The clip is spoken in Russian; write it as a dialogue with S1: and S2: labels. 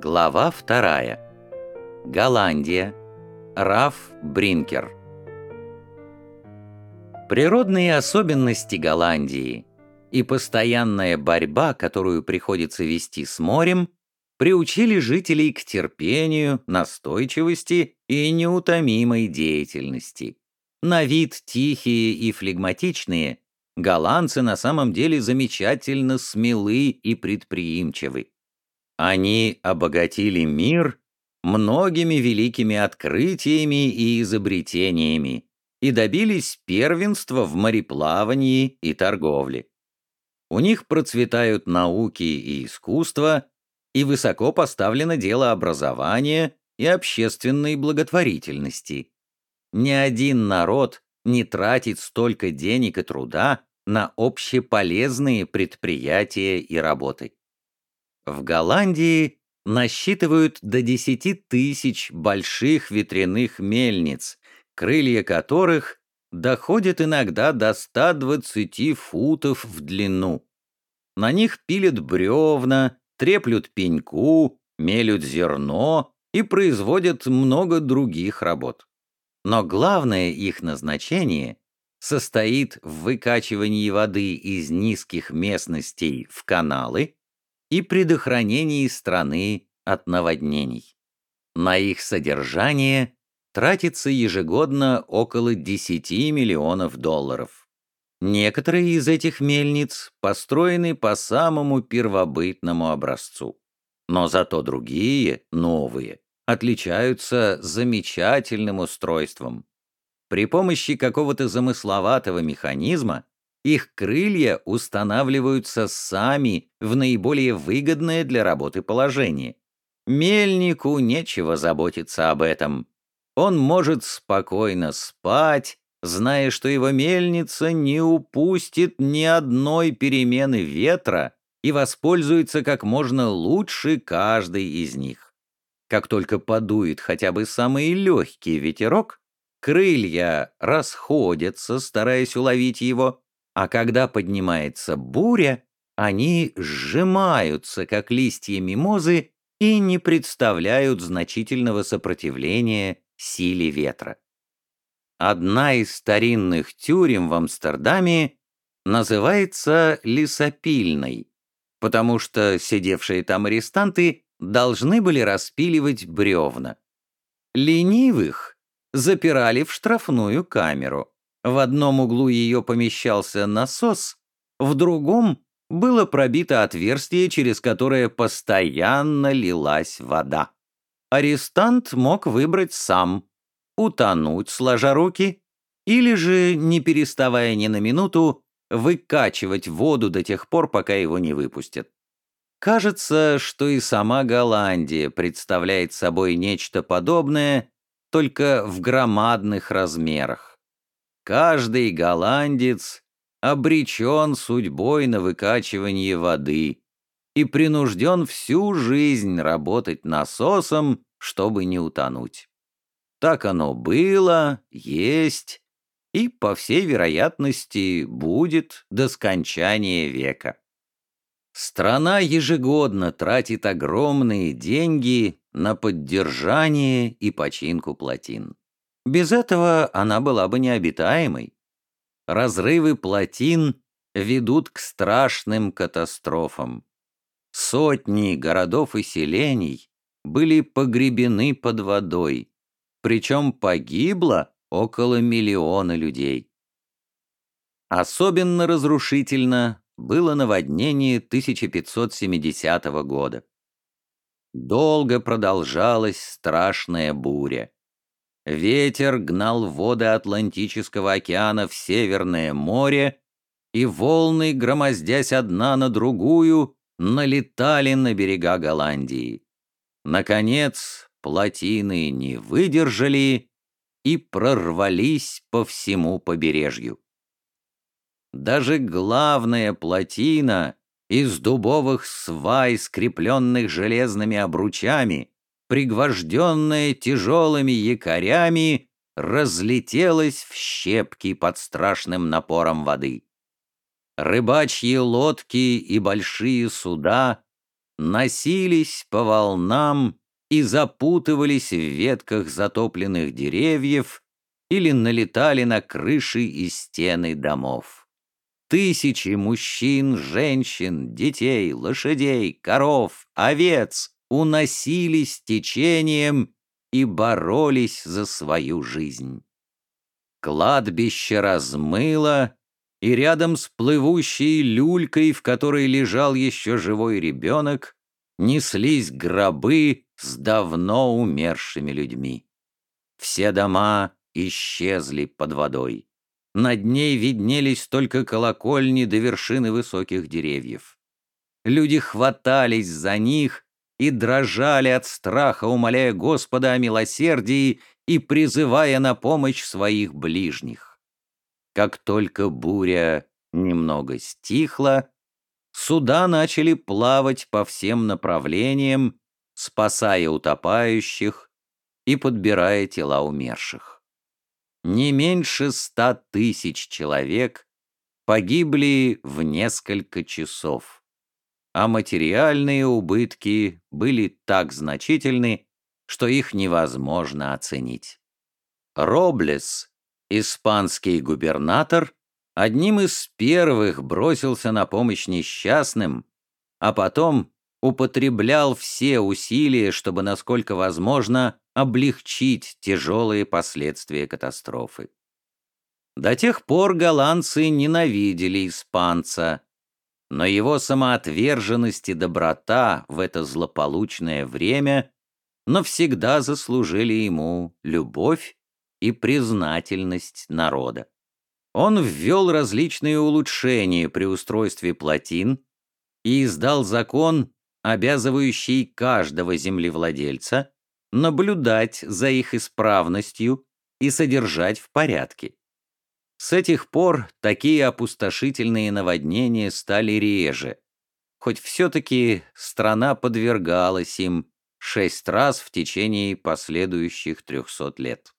S1: Глава вторая. Голландия. Раф Бринкер. Природные особенности Голландии и постоянная борьба, которую приходится вести с морем, приучили жителей к терпению, настойчивости и неутомимой деятельности. На вид тихие и флегматичные, голландцы на самом деле замечательно смелы и предприимчивы. Они обогатили мир многими великими открытиями и изобретениями и добились первенства в мореплавании и торговле. У них процветают науки и искусство, и высоко поставлено дело образования и общественной благотворительности. Ни один народ не тратит столько денег и труда на общеполезные предприятия и работы. В Голландии насчитывают до 10 тысяч больших ветряных мельниц, крылья которых доходят иногда до 120 футов в длину. На них пилят бревна, треплют пеньку, мелют зерно и производят много других работ. Но главное их назначение состоит в выкачивании воды из низких местностей в каналы и предохранении страны от наводнений. На их содержание тратится ежегодно около 10 миллионов долларов. Некоторые из этих мельниц построены по самому первобытному образцу. Но зато другие, новые, отличаются замечательным устройством. При помощи какого-то замысловатого механизма их крылья устанавливаются сами в наиболее выгодное для работы положение. Мельнику нечего заботиться об этом. Он может спокойно спать, зная, что его мельница не упустит ни одной перемены ветра и воспользуется как можно лучше каждой из них. Как только подует хотя бы самый легкий ветерок, крылья расходятся, стараясь уловить его, а когда поднимается буря, они сжимаются, как листья мимозы, и не представляют значительного сопротивления силе ветра. Одна из старинных тюрем в Амстердаме называется лесопильной, потому что сидевшие там арестанты должны были распиливать бревна. Ленивых запирали в штрафную камеру. В одном углу ее помещался насос, в другом было пробито отверстие, через которое постоянно лилась вода. Арестант мог выбрать сам – утонуть, сложа руки, или же, не переставая ни на минуту, выкачивать воду до тех пор, пока его не выпустят. Кажется, что и сама Голландия представляет собой нечто подобное, только в громадных размерах. Каждый голландец обречен судьбой на выкачивание воды и принужден всю жизнь работать насосом, чтобы не утонуть. Так оно было, есть и, по всей вероятности, будет до скончания века. Страна ежегодно тратит огромные деньги на поддержание и починку плотин. Без этого она была бы необитаемой. Разрывы плотин ведут к страшным катастрофам. Сотни городов и селений были погребены под водой, причем погибло около миллиона людей. Особенно разрушительно было наводнение 1570 года. Долго продолжалась страшная буря. Ветер гнал воды Атлантического океана в Северное море, и волны, громоздясь одна на другую, налетали на берега Голландии. Наконец, плотины не выдержали и прорвались по всему побережью. Даже главная плотина из дубовых свай, скрепленных железными обручами, пригвожденная тяжелыми якорями, разлетелась в щепки под страшным напором воды. Рыбачьи лодки и большие суда носились по волнам и запутывались в ветках затопленных деревьев или налетали на крыши и стены домов. Тысячи мужчин, женщин, детей, лошадей, коров, овец уносились течением и боролись за свою жизнь. Кладбище размыло, и рядом с плывущей люлькой, в которой лежал еще живой ребенок, неслись гробы с давно умершими людьми. Все дома исчезли под водой. Над ней виднелись только колокольни до вершины высоких деревьев. Люди хватались за них и дрожали от страха, умоляя Господа о милосердии и призывая на помощь своих ближних. Как только буря немного стихла, суда начали плавать по всем направлениям, спасая утопающих и подбирая тела умерших не меньше ста тысяч человек погибли в несколько часов, а материальные убытки были так значительны, что их невозможно оценить. Роблес, испанский губернатор, одним из первых бросился на помощь несчастным, а потом употреблял все усилия, чтобы, насколько возможно, облегчить тяжелые последствия катастрофы. До тех пор голландцы ненавидели испанца, но его самоотверженность и доброта в это злополучное время навсегда заслужили ему любовь и признательность народа. Он ввел различные улучшения при устройстве плотин и издал закон, обязывающий каждого землевладельца наблюдать за их исправностью и содержать в порядке. С этих пор такие опустошительные наводнения стали реже, хоть все-таки страна подвергалась им шесть раз в течение последующих трехсот лет.